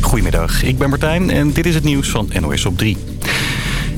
Goedemiddag, ik ben Martijn en dit is het nieuws van NOS op 3.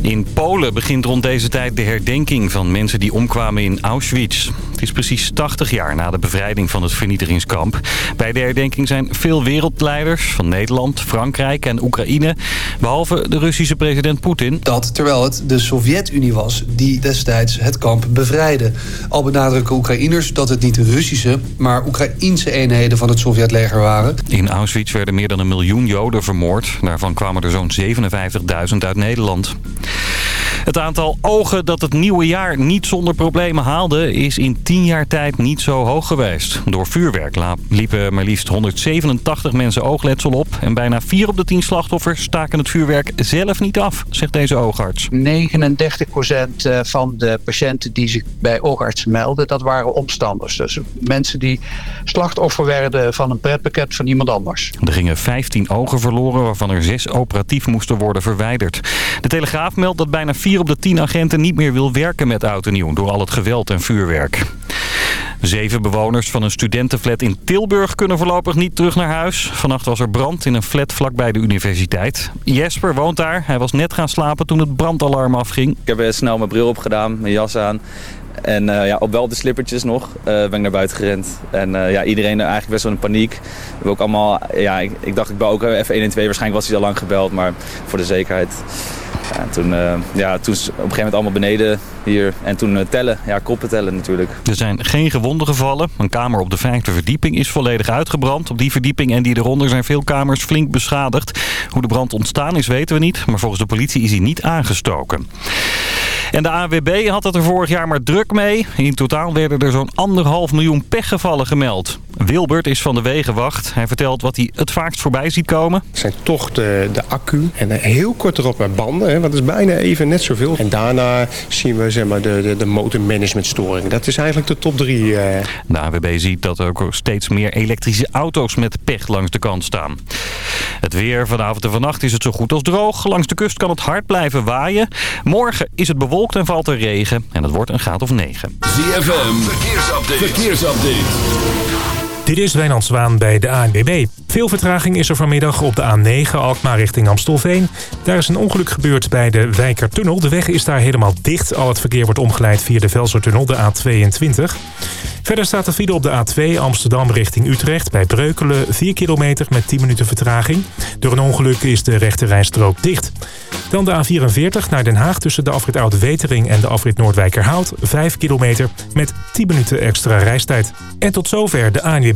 In Polen begint rond deze tijd de herdenking van mensen die omkwamen in Auschwitz. Het is precies 80 jaar na de bevrijding van het vernietigingskamp. Bij de herdenking zijn veel wereldleiders van Nederland, Frankrijk en Oekraïne. Behalve de Russische president Poetin. Dat terwijl het de Sovjet-Unie was die destijds het kamp bevrijdde. Al benadrukken Oekraïners dat het niet Russische, maar Oekraïense eenheden van het Sovjetleger waren. In Auschwitz werden meer dan een miljoen Joden vermoord. Daarvan kwamen er zo'n 57.000 uit Nederland. Het aantal ogen dat het nieuwe jaar niet zonder problemen haalde... is in 10 jaar tijd niet zo hoog geweest. Door vuurwerk liepen maar liefst 187 mensen oogletsel op... en bijna 4 op de 10 slachtoffers staken het vuurwerk zelf niet af, zegt deze oogarts. 39% eh, van de patiënten die zich bij oogartsen melden... dat waren omstanders. Dus mensen die slachtoffer werden van een pretpakket van iemand anders. Er gingen 15 ogen verloren, waarvan er 6 operatief moesten worden verwijderd. De Telegraaf meldt dat bijna 4 op de 10 agenten niet meer wil werken met oud en nieuw... door al het geweld en vuurwerk. Zeven bewoners van een studentenflat in Tilburg kunnen voorlopig niet terug naar huis. Vannacht was er brand in een flat vlakbij de universiteit. Jesper woont daar. Hij was net gaan slapen toen het brandalarm afging. Ik heb snel mijn bril opgedaan, mijn jas aan. En uh, ja, op wel de slippertjes nog uh, ben ik naar buiten gerend. En ja, iedereen eigenlijk best wel in paniek. We ook allemaal, ja, ik, ik, dacht ik bel ook even 1 en 2. Waarschijnlijk was hij al lang gebeld, maar voor de zekerheid. Ja, toen, uh, ja, toen op een gegeven moment allemaal beneden hier. En toen uh, tellen, ja, koppen tellen natuurlijk. Er zijn geen gewonden gevallen. Een kamer op de vijfde verdieping is volledig uitgebrand. Op die verdieping en die eronder zijn veel kamers flink beschadigd. Hoe de brand ontstaan is weten we niet. Maar volgens de politie is hij niet aangestoken. En de AWB had het er vorig jaar maar druk mee. In totaal werden er zo'n anderhalf miljoen pechgevallen gemeld. Wilbert is van de Wegenwacht. Hij vertelt wat hij het vaakst voorbij ziet komen. Het zijn toch de, de accu en heel kort erop met banden. Hè, want dat is bijna even net zoveel. En daarna zien we zeg maar, de, de, de motormanagementstoring. Dat is eigenlijk de top drie. Eh. De AWB ziet dat er ook steeds meer elektrische auto's met pech langs de kant staan. Het weer vanavond en vannacht is het zo goed als droog. Langs de kust kan het hard blijven waaien. Morgen is het bewolkt en valt er regen. En het wordt een graad of 9. ZFM, verkeersupdate. verkeersupdate. Dit is Wijnand Zwaan bij de ANWB. Veel vertraging is er vanmiddag op de A9 Alkmaar richting Amstelveen. Daar is een ongeluk gebeurd bij de Wijkertunnel. De weg is daar helemaal dicht. Al het verkeer wordt omgeleid via de Velsertunnel, de A22. Verder staat de file op de A2 Amsterdam richting Utrecht... bij Breukelen 4 kilometer met 10 minuten vertraging. Door een ongeluk is de rechte rijstrook dicht. Dan de A44 naar Den Haag tussen de afrit Oud-Wetering... en de afrit Noordwijkerhout 5 kilometer met 10 minuten extra reistijd. En tot zover de ANWB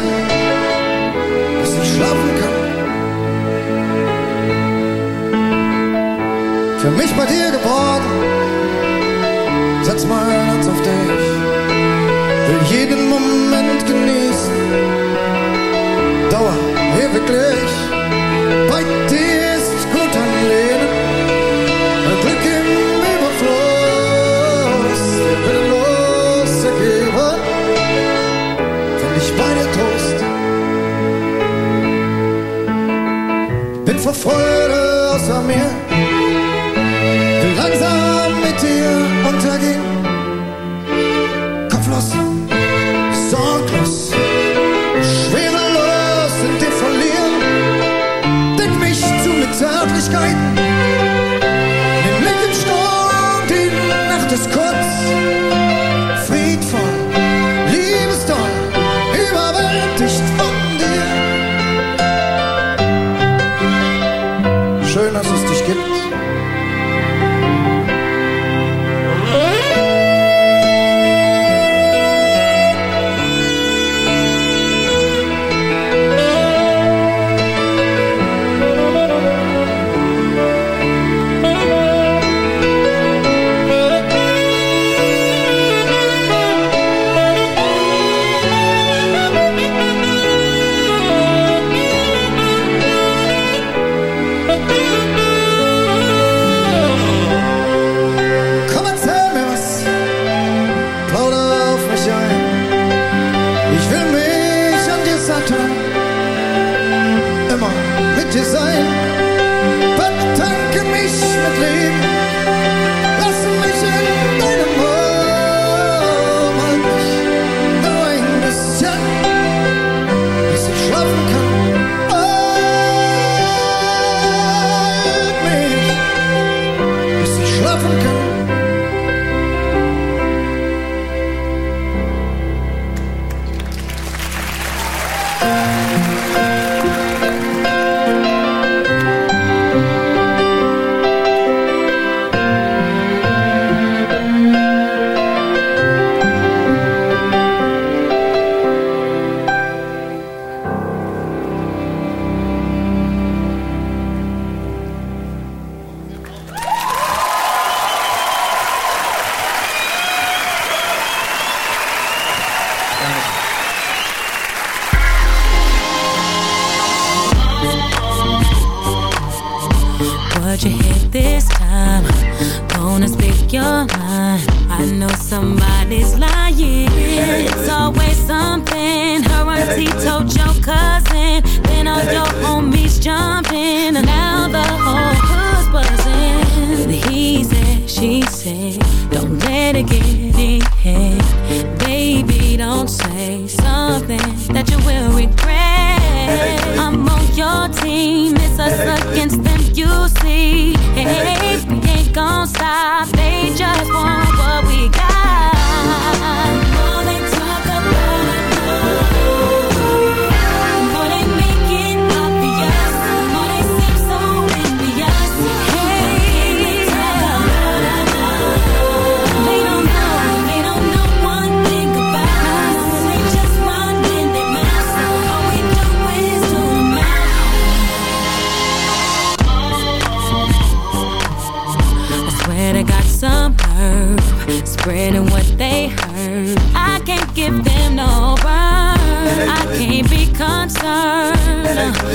Nähen, dass ich schlafen kann. Für mich bei dir geworden, setz mein Herz auf dich. Will jeden Moment genießen, Dauer ewiglich bei dir. fuera a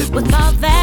With all that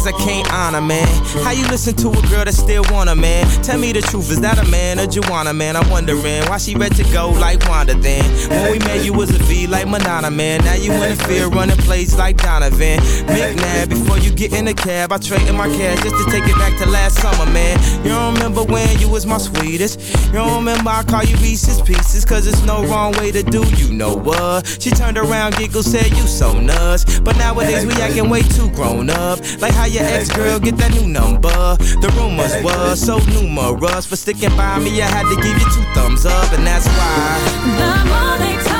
things I can't honor, man. How you listen to a girl that still want a man? Tell me the truth, is that a man or Juana, man? I'm wondering why she ready to go like Wanda then. When we met, you was a V like Madonna, man. Now you in the field running plays like Donovan. McNabb, before you get in the cab, I traded my cash just to take it back to last summer, man. You don't remember when you was my sweetest. You don't remember I call you Reese's Pieces, cause it's no wrong way to do you know what. She turned around, giggled, said, You so nuts. But nowadays we acting way too grown up. Like how your ex girl get that new number. The rumors were so numerous. For sticking by me, I had to give you two thumbs up, and that's why. The more they talk,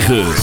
9.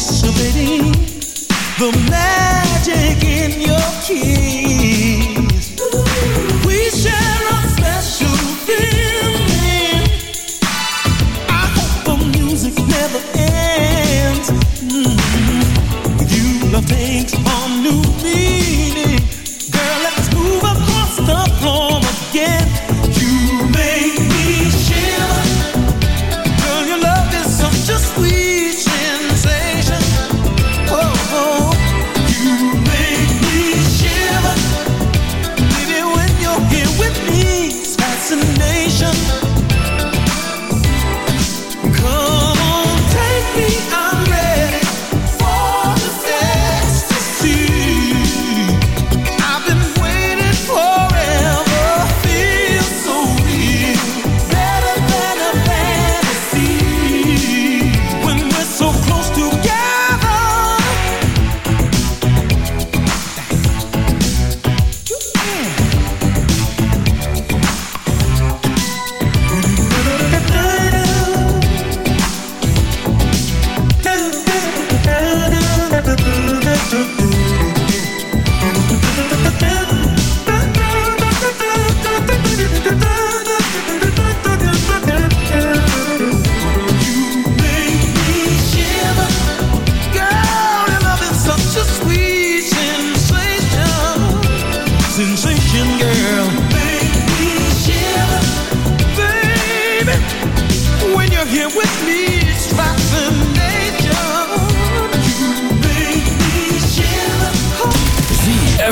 Anticipating the magic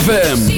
ZFM.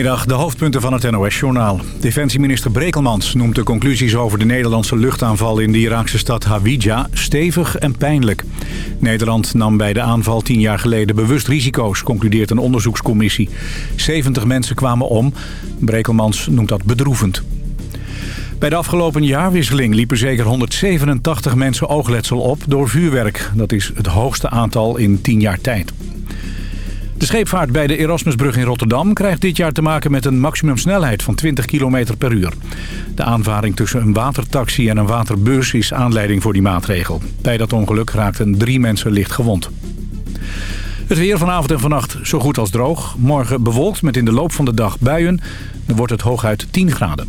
Goedemiddag, de hoofdpunten van het NOS-journaal. Defensieminister Brekelmans noemt de conclusies over de Nederlandse luchtaanval in de Iraakse stad Hawija stevig en pijnlijk. Nederland nam bij de aanval tien jaar geleden bewust risico's, concludeert een onderzoekscommissie. 70 mensen kwamen om. Brekelmans noemt dat bedroevend. Bij de afgelopen jaarwisseling liepen zeker 187 mensen oogletsel op door vuurwerk. Dat is het hoogste aantal in 10 jaar tijd. De scheepvaart bij de Erasmusbrug in Rotterdam krijgt dit jaar te maken met een maximumsnelheid van 20 km per uur. De aanvaring tussen een watertaxi en een waterbus is aanleiding voor die maatregel. Bij dat ongeluk raakten drie mensen licht gewond. Het weer vanavond en vannacht zo goed als droog. Morgen bewolkt met in de loop van de dag buien. Dan wordt het hooguit 10 graden.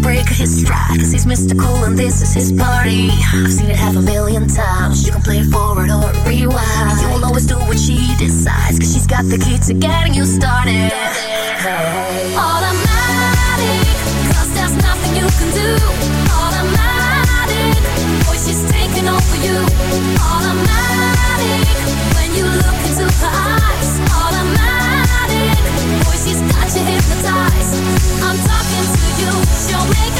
break his stride Cause he's mystical and this is his party. I've seen it half a million times. You can play forward or rewind. You will always do what she decides Cause she's got the key to getting you started. Hey. Automatic Cause there's nothing you can do. Automatic Boy, she's taking over you. Automatic When you look into her eyes. Automatic Boy, she's got you hypnotized. I'm talking to break